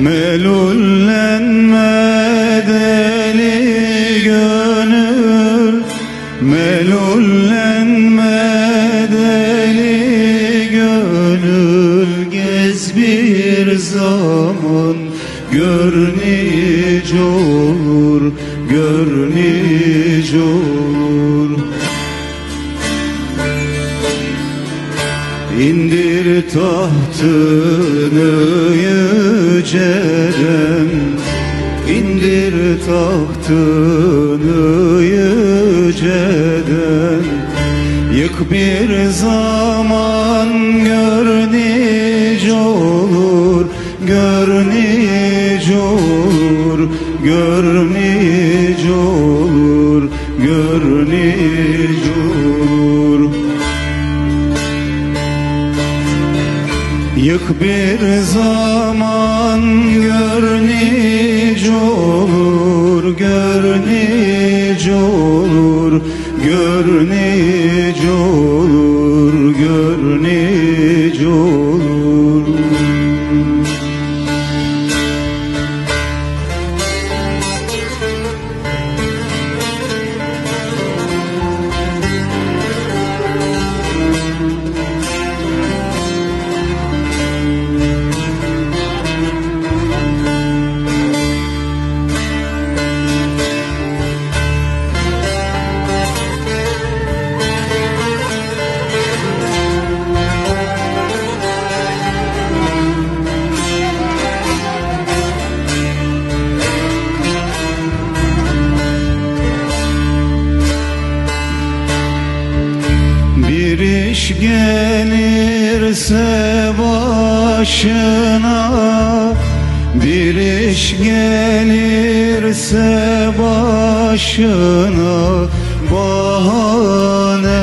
Melullenme deli gönül Melullenme deli gönül. Gez bir zaman Gör nice Gör nice İndir tahtını yücelem İndir tahtını yüceden Yık bir zaman gör Yık bir zaman gör olur Gör olur Gör iş gelirse başına Bir iş gelirse başına Bahane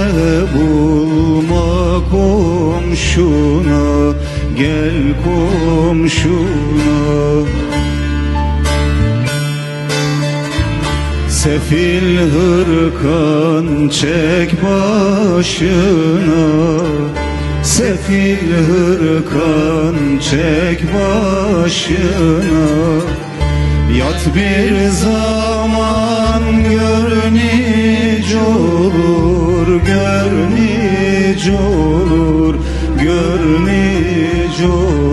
bulma komşuna Gel komşuna Sefil hırkan çek başına. Sefil hırkan çek başına. Yat bir zaman gör nice olur Gör nice olur Gör nice olur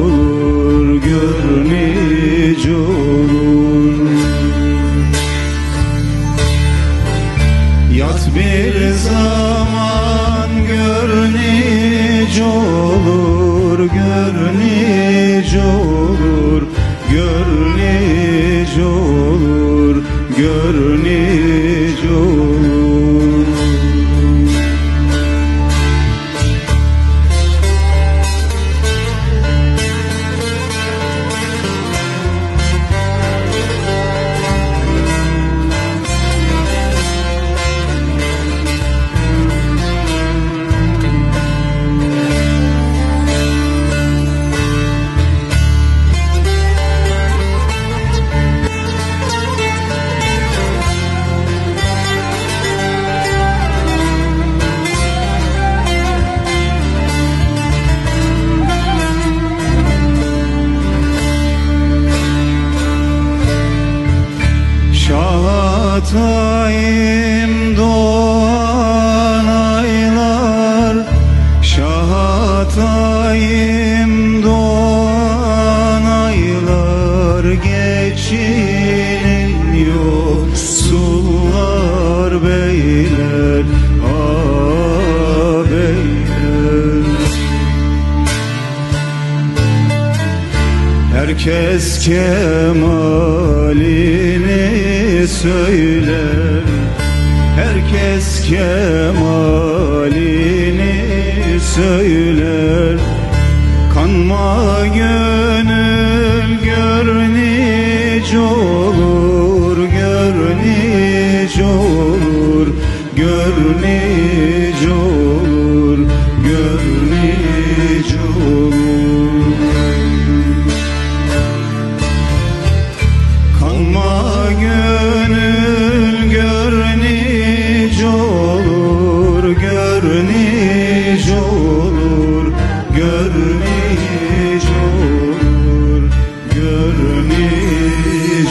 Gör Şahatayım doğan aylar. Şahatayım doğan aylar. Geçinin yoksullar beyler Ah beyler Herkes kemalini söyler Herkes kemalini söyler Kanma gönül gör nice olur Gör nice olur Gör nice görmüş olur görmüş olur görmüş